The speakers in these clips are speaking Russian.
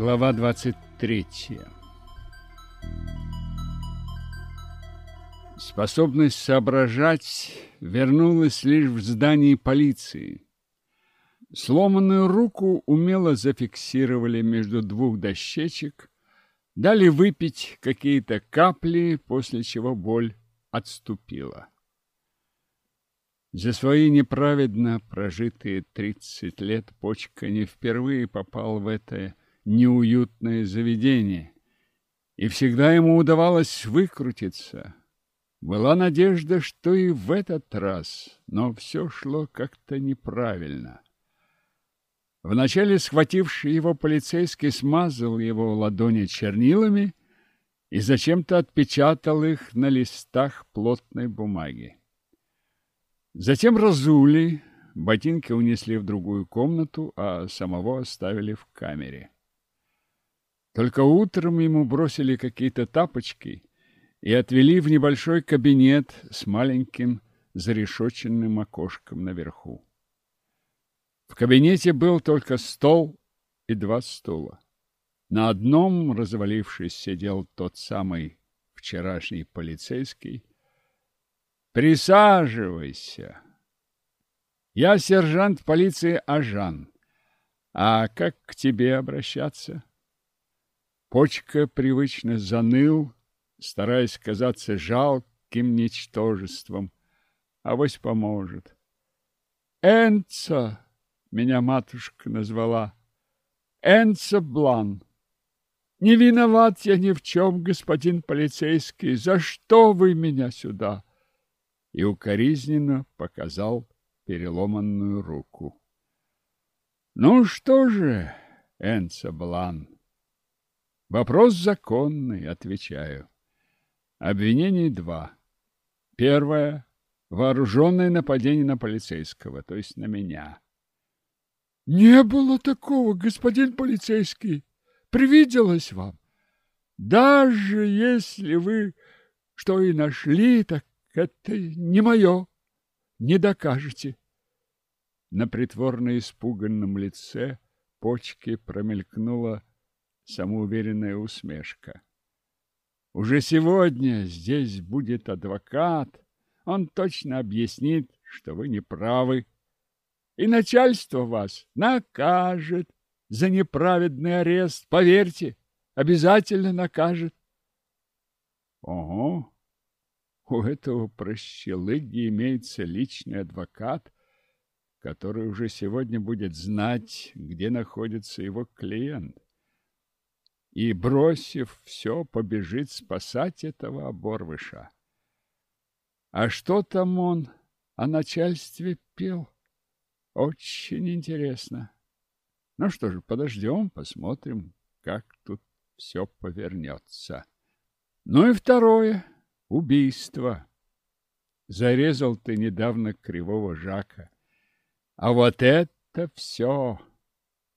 Глава 23 Способность соображать вернулась лишь в здании полиции. Сломанную руку умело зафиксировали между двух дощечек, дали выпить какие-то капли, после чего боль отступила. За свои неправедно прожитые тридцать лет почка не впервые попал в это неуютное заведение, и всегда ему удавалось выкрутиться. Была надежда, что и в этот раз, но все шло как-то неправильно. Вначале схвативший его полицейский смазал его ладони чернилами и зачем-то отпечатал их на листах плотной бумаги. Затем разули, ботинки унесли в другую комнату, а самого оставили в камере. Только утром ему бросили какие-то тапочки и отвели в небольшой кабинет с маленьким зарешоченным окошком наверху. В кабинете был только стол и два стула. На одном, развалившись, сидел тот самый вчерашний полицейский. «Присаживайся!» «Я сержант полиции Ажан. А как к тебе обращаться?» Почка привычно заныл, стараясь казаться жалким ничтожеством. Авось поможет. Энца меня матушка назвала. Энца Блан. Не виноват я ни в чем, господин полицейский. За что вы меня сюда? И укоризненно показал переломанную руку. Ну что же, Энца Блан, Вопрос законный, отвечаю. Обвинений два. Первое – вооруженное нападение на полицейского, то есть на меня. Не было такого, господин полицейский. Привиделось вам. Даже если вы что и нашли, так это не мое. Не докажете. На притворно испуганном лице почки промелькнула самоуверенная усмешка. Уже сегодня здесь будет адвокат. Он точно объяснит, что вы не правы. И начальство вас накажет за неправедный арест. Поверьте, обязательно накажет. Ого! У этого прощелыги имеется личный адвокат, который уже сегодня будет знать, где находится его клиент и, бросив все, побежит спасать этого оборвыша. А что там он о начальстве пел? Очень интересно. Ну что же, подождем, посмотрим, как тут все повернется. Ну и второе — убийство. Зарезал ты недавно кривого Жака. А вот это все,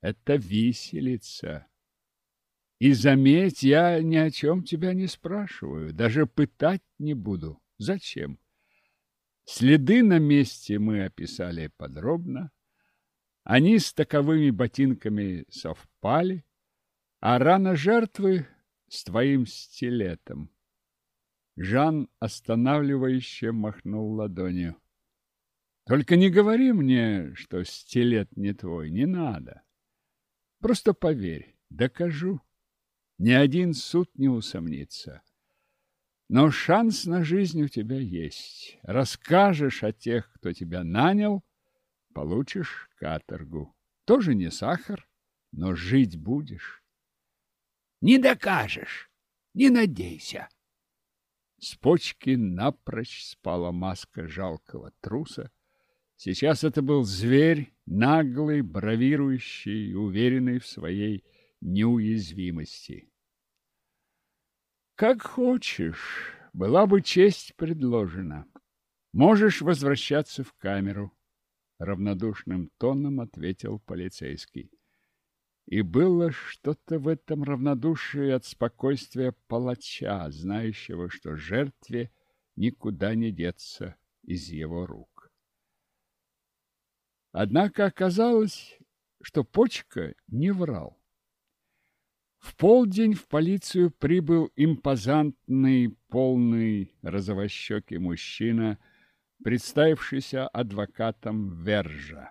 это виселица. И заметь, я ни о чем тебя не спрашиваю, даже пытать не буду. Зачем? Следы на месте мы описали подробно. Они с таковыми ботинками совпали, а рана жертвы с твоим стилетом. Жан останавливающе махнул ладонью. Только не говори мне, что стилет не твой, не надо. Просто поверь, докажу ни один суд не усомнится. Но шанс на жизнь у тебя есть. Расскажешь о тех, кто тебя нанял, получишь каторгу. Тоже не сахар, но жить будешь. Не докажешь, не надейся. С почки напрочь спала маска жалкого труса. Сейчас это был зверь, наглый, бравирующий, уверенный в своей неуязвимости. Как хочешь, была бы честь предложена. Можешь возвращаться в камеру, равнодушным тоном ответил полицейский. И было что-то в этом равнодушии от спокойствия палача, знающего, что жертве никуда не деться из его рук. Однако оказалось, что почка не врал. В полдень в полицию прибыл импозантный, полный, розовощекий мужчина, представившийся адвокатом Вержа.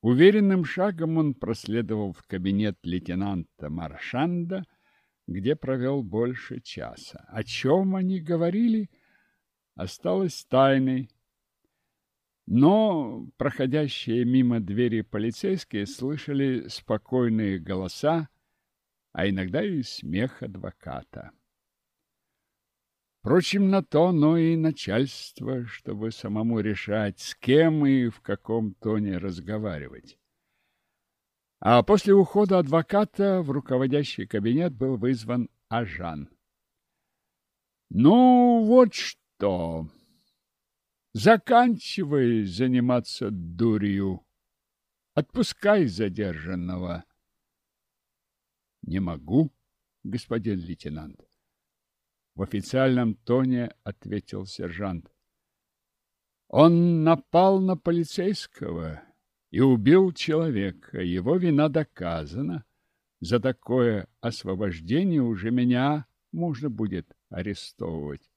Уверенным шагом он проследовал в кабинет лейтенанта Маршанда, где провел больше часа. О чем они говорили, осталось тайной. Но проходящие мимо двери полицейские слышали спокойные голоса, а иногда и смех адвоката. Впрочем, на то но и начальство, чтобы самому решать, с кем и в каком тоне разговаривать. А после ухода адвоката в руководящий кабинет был вызван Ажан. «Ну, вот что! Заканчивай заниматься дурью. Отпускай задержанного». «Не могу, господин лейтенант». В официальном тоне ответил сержант. Он напал на полицейского и убил человека. Его вина доказана. За такое освобождение уже меня можно будет арестовывать.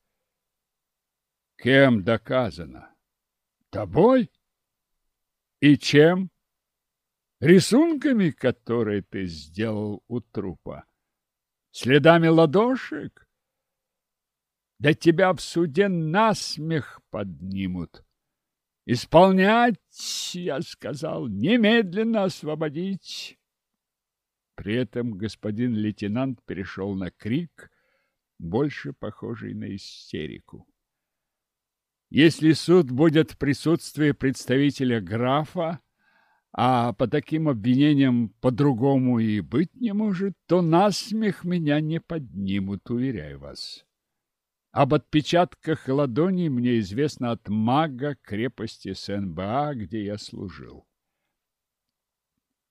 Кем доказано? Тобой? И чем? Рисунками, которые ты сделал у трупа? Следами ладошек? Да тебя в суде насмех поднимут. Исполнять, я сказал, немедленно освободить. При этом господин лейтенант перешел на крик, больше похожий на истерику. Если суд будет в присутствии представителя графа, а по таким обвинениям по-другому и быть не может, то насмех меня не поднимут, уверяю вас. Об отпечатках ладоней мне известно от мага крепости Сен-Баа, где я служил.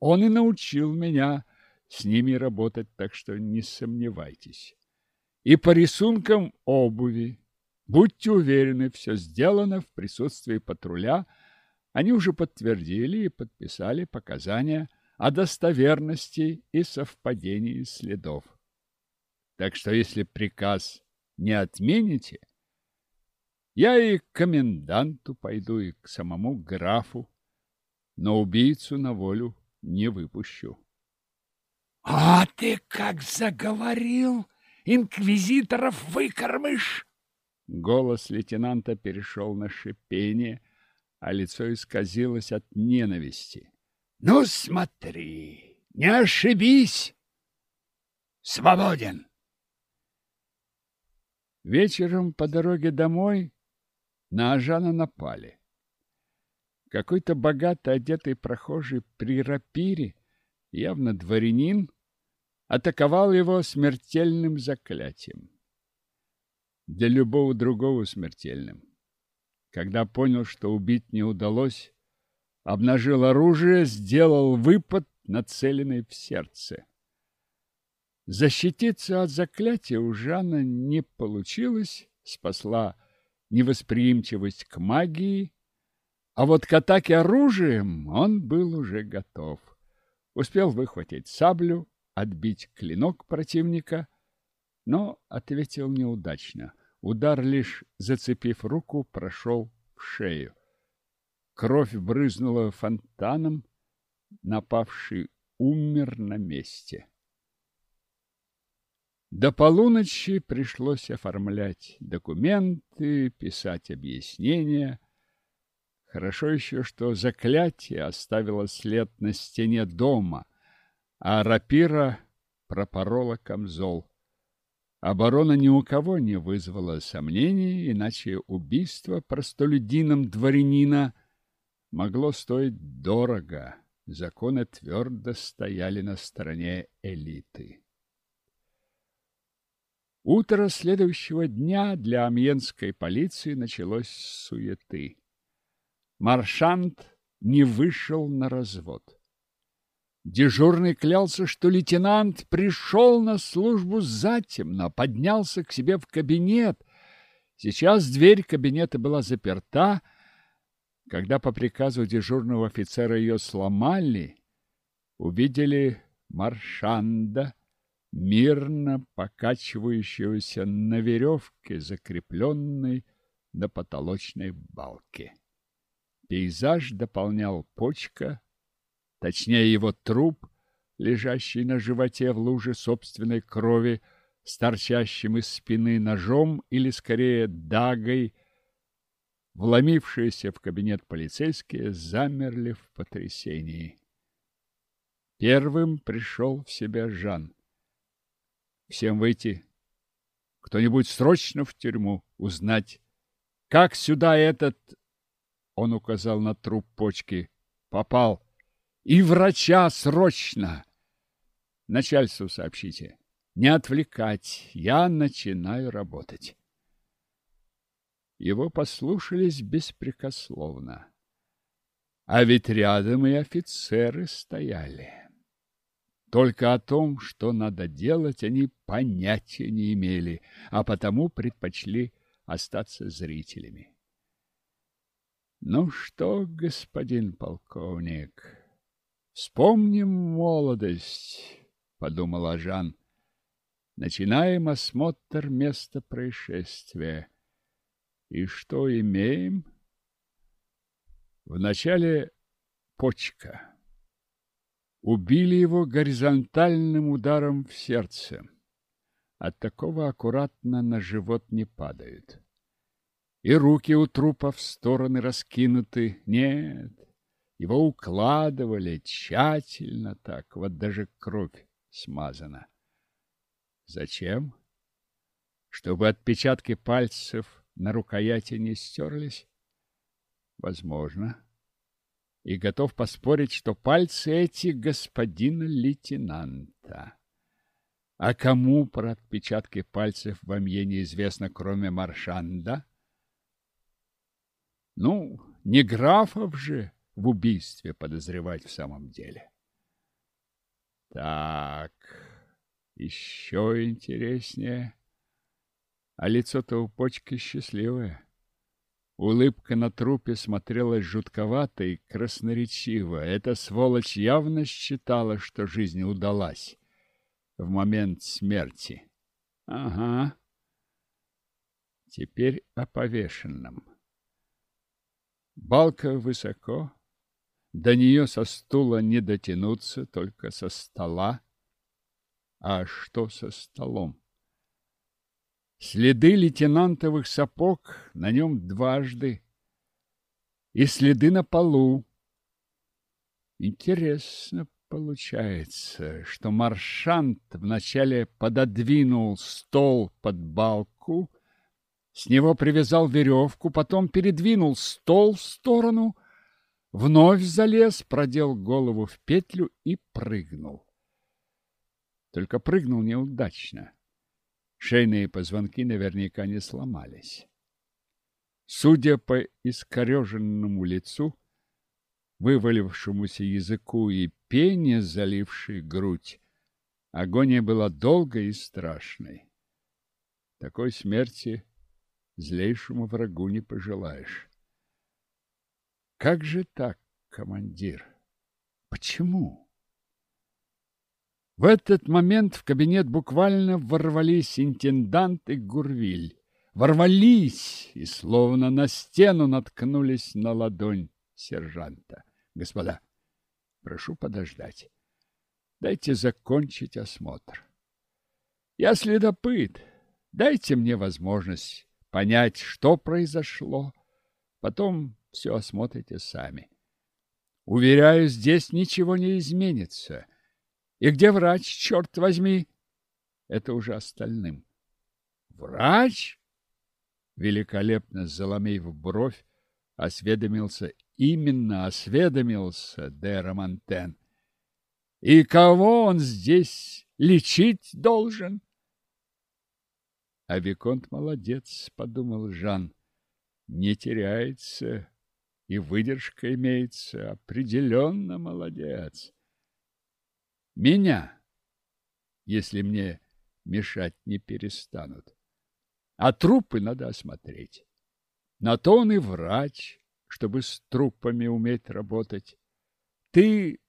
Он и научил меня с ними работать, так что не сомневайтесь. И по рисункам обуви. Будьте уверены, все сделано в присутствии патруля. Они уже подтвердили и подписали показания о достоверности и совпадении следов. Так что если приказ не отмените, я и к коменданту пойду, и к самому графу, но убийцу на волю не выпущу. — А ты как заговорил! Инквизиторов выкормишь! Голос лейтенанта перешел на шипение, а лицо исказилось от ненависти. — Ну, смотри, не ошибись! Свободен! Вечером по дороге домой на Ажана напали. Какой-то богато одетый прохожий при рапире, явно дворянин, атаковал его смертельным заклятием. Для любого другого смертельным. Когда понял, что убить не удалось, обнажил оружие, сделал выпад, нацеленный в сердце. Защититься от заклятия у Жана не получилось, спасла невосприимчивость к магии, а вот к атаке оружием он был уже готов. Успел выхватить саблю, отбить клинок противника, но ответил неудачно. Удар, лишь зацепив руку, прошел в шею. Кровь брызнула фонтаном, напавший умер на месте. До полуночи пришлось оформлять документы, писать объяснения. Хорошо еще, что заклятие оставило след на стене дома, а рапира пропорола камзол. Оборона ни у кого не вызвала сомнений, иначе убийство простолюдином дворянина могло стоить дорого. Законы твердо стояли на стороне элиты. Утро следующего дня для амьенской полиции началось с суеты. Маршант не вышел на развод. Дежурный клялся, что лейтенант пришел на службу затемно, поднялся к себе в кабинет. Сейчас дверь кабинета была заперта. Когда по приказу дежурного офицера ее сломали, увидели маршанда, мирно покачивающегося на веревке, закрепленной на потолочной балке. Пейзаж дополнял почка, точнее его труп, лежащий на животе в луже собственной крови, с торчащим из спины ножом или, скорее, дагой. Вломившиеся в кабинет полицейские замерли в потрясении. Первым пришел в себя Жан. Всем выйти. Кто-нибудь срочно в тюрьму узнать, как сюда этот, он указал на труп почки, попал. И врача срочно. Начальству сообщите. Не отвлекать. Я начинаю работать. Его послушались беспрекословно. А ведь рядом и офицеры стояли. Только о том, что надо делать, они понятия не имели, а потому предпочли остаться зрителями. Ну что, господин полковник, вспомним молодость, подумала Жан. Начинаем осмотр места происшествия. И что имеем? Вначале почка. Убили его горизонтальным ударом в сердце. От такого аккуратно на живот не падают. И руки у трупа в стороны раскинуты. Нет, его укладывали тщательно так, вот даже кровь смазана. Зачем? Чтобы отпечатки пальцев на рукояти не стерлись? Возможно и готов поспорить, что пальцы эти господина лейтенанта. А кому про отпечатки пальцев в Амье неизвестно, кроме Маршанда? Ну, не графов же в убийстве подозревать в самом деле. Так, еще интереснее. А лицо-то у почки счастливое. Улыбка на трупе смотрелась жутковато и красноречиво. Эта сволочь явно считала, что жизнь удалась в момент смерти. Ага. Теперь о повешенном. Балка высоко. До нее со стула не дотянуться, только со стола. А что со столом? Следы лейтенантовых сапог на нем дважды. И следы на полу. Интересно получается, что маршант вначале пододвинул стол под балку, с него привязал веревку, потом передвинул стол в сторону, вновь залез, продел голову в петлю и прыгнул. Только прыгнул неудачно. Шейные позвонки наверняка не сломались. Судя по искореженному лицу, вывалившемуся языку и пене, залившей грудь, агония была долгой и страшной. Такой смерти злейшему врагу не пожелаешь. Как же так, командир? Почему? В этот момент в кабинет буквально ворвались интендант и Гурвиль. Ворвались и словно на стену наткнулись на ладонь сержанта. Господа, прошу подождать. Дайте закончить осмотр. Я следопыт. Дайте мне возможность понять, что произошло. Потом все осмотрите сами. Уверяю, здесь ничего не изменится. — и где врач, черт возьми? Это уже остальным. Врач? Великолепно заломив бровь, осведомился, именно осведомился де Романтен. И кого он здесь лечить должен? А Виконт молодец, подумал Жан, не теряется и выдержка имеется, определенно молодец. Меня, если мне мешать не перестанут. А трупы надо осмотреть. На то он и врач, чтобы с трупами уметь работать. Ты,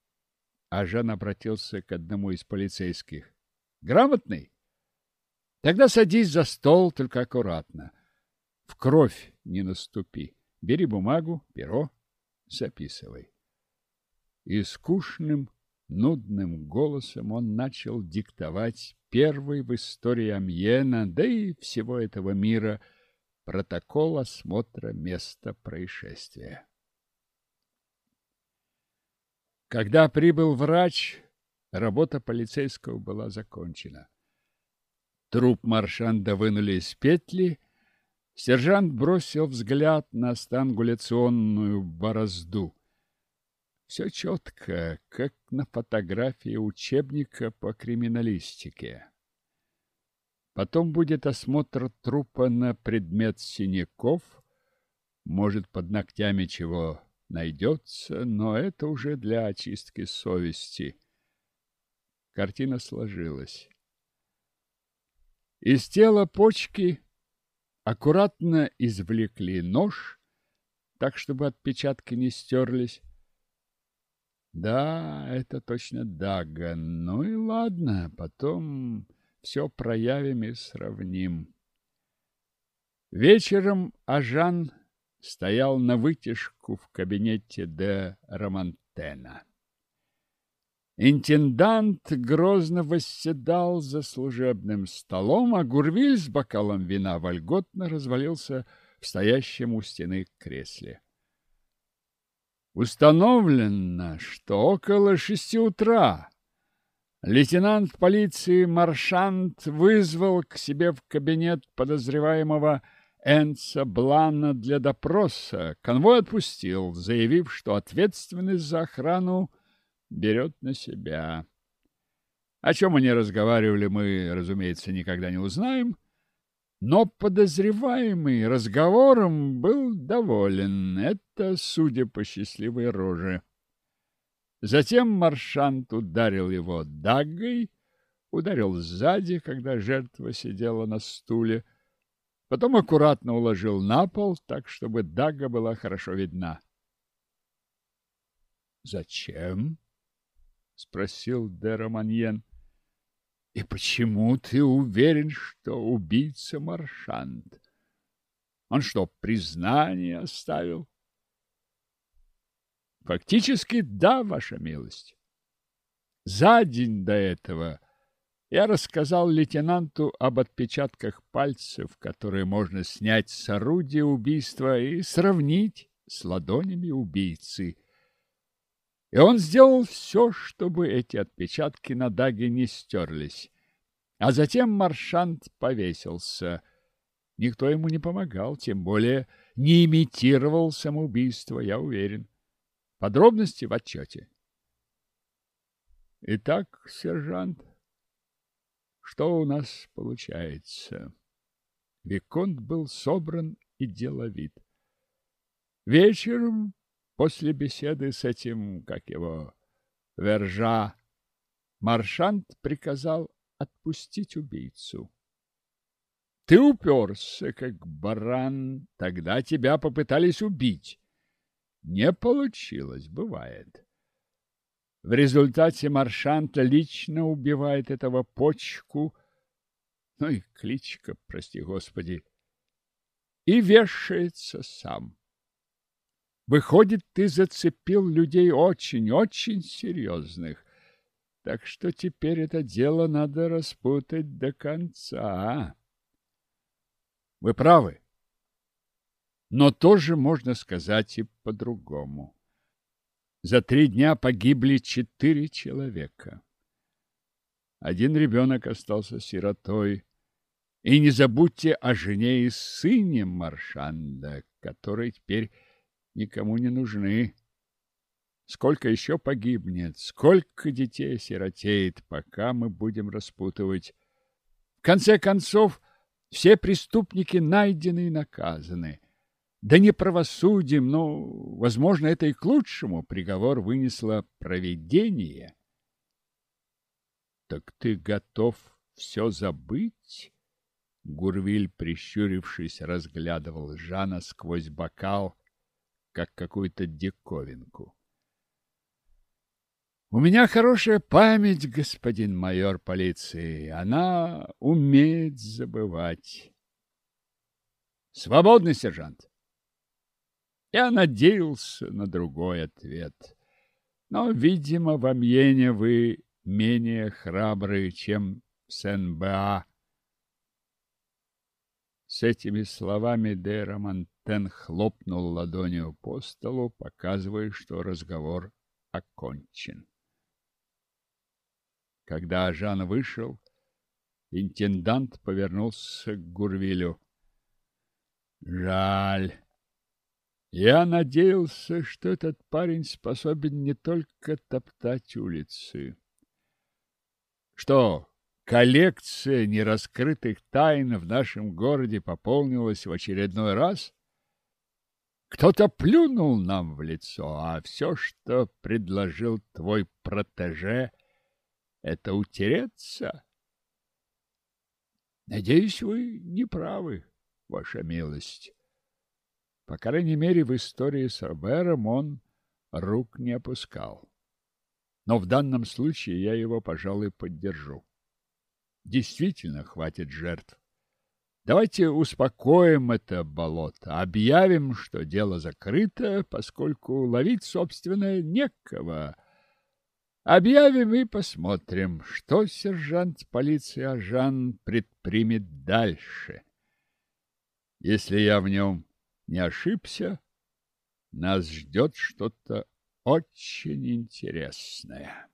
а Жан обратился к одному из полицейских, Грамотный? Тогда садись за стол, только аккуратно. В кровь не наступи. Бери бумагу, перо, записывай. И скучным, нудным голосом он начал диктовать первый в истории Амьена, да и всего этого мира, протокол осмотра места происшествия. Когда прибыл врач, работа полицейского была закончена. Труп маршанда вынули из петли, сержант бросил взгляд на стангуляционную борозду. Все четко, как на фотографии учебника по криминалистике. Потом будет осмотр трупа на предмет синяков, может, под ногтями чего найдется, но это уже для очистки совести. Картина сложилась. Из тела почки аккуратно извлекли нож, так, чтобы отпечатки не стерлись, да, это точно Дага. Ну и ладно, потом все проявим и сравним. Вечером Ажан стоял на вытяжку в кабинете де Романтена. Интендант грозно восседал за служебным столом, а Гурвиль с бокалом вина вольготно развалился в стоящем у стены кресле. Установлено, что около шести утра лейтенант полиции Маршант вызвал к себе в кабинет подозреваемого Энца Блана для допроса. Конвой отпустил, заявив, что ответственность за охрану берет на себя. О чем они разговаривали, мы, разумеется, никогда не узнаем. Но подозреваемый разговором был доволен. Это, судя по счастливой роже. Затем маршант ударил его дагой, ударил сзади, когда жертва сидела на стуле, потом аккуратно уложил на пол, так, чтобы дага была хорошо видна. «Зачем?» — спросил де Романьен. И почему ты уверен, что убийца Маршант? Он что, признание оставил? Фактически, да, ваша милость. За день до этого я рассказал лейтенанту об отпечатках пальцев, которые можно снять с орудия убийства и сравнить с ладонями убийцы. И он сделал все, чтобы эти отпечатки на даге не стерлись. А затем маршант повесился. Никто ему не помогал, тем более не имитировал самоубийство, я уверен. Подробности в отчете. Итак, сержант, что у нас получается? Виконт был собран и деловит. Вечером После беседы с этим, как его, Вержа, Маршант приказал отпустить убийцу. Ты уперся, как баран, тогда тебя попытались убить. Не получилось, бывает. В результате Маршант лично убивает этого почку, ну и кличка, прости господи, и вешается сам. Выходит, ты зацепил людей очень-очень серьезных. Так что теперь это дело надо распутать до конца. Вы правы. Но тоже можно сказать и по-другому. За три дня погибли четыре человека. Один ребенок остался сиротой. И не забудьте о жене и сыне Маршанда, который теперь никому не нужны. Сколько еще погибнет, сколько детей сиротеет, пока мы будем распутывать. В конце концов, все преступники найдены и наказаны. Да не правосудием, но, возможно, это и к лучшему. Приговор вынесло проведение. Так ты готов все забыть? Гурвиль, прищурившись, разглядывал Жана сквозь бокал, как какую-то диковинку. У меня хорошая память, господин майор полиции. Она умеет забывать. Свободный сержант. Я надеялся на другой ответ. Но, видимо, в Амьене вы менее храбрые, чем в Сен-Беа. С этими словами де Романтен хлопнул ладонью по столу, показывая, что разговор окончен. Когда Жан вышел, интендант повернулся к Гурвилю. Жаль. Я надеялся, что этот парень способен не только топтать улицы. Что, коллекция нераскрытых тайн в нашем городе пополнилась в очередной раз? Кто-то плюнул нам в лицо, а все, что предложил твой протеже, это утереться. Надеюсь, вы не правы, ваша милость. По крайней мере, в истории с Робером он рук не опускал. Но в данном случае я его, пожалуй, поддержу. Действительно, хватит жертв. Давайте успокоим это болото, объявим, что дело закрыто, поскольку ловить, собственно, некого. Объявим и посмотрим, что сержант полиции Ажан предпримет дальше. Если я в нем не ошибся, нас ждет что-то очень интересное.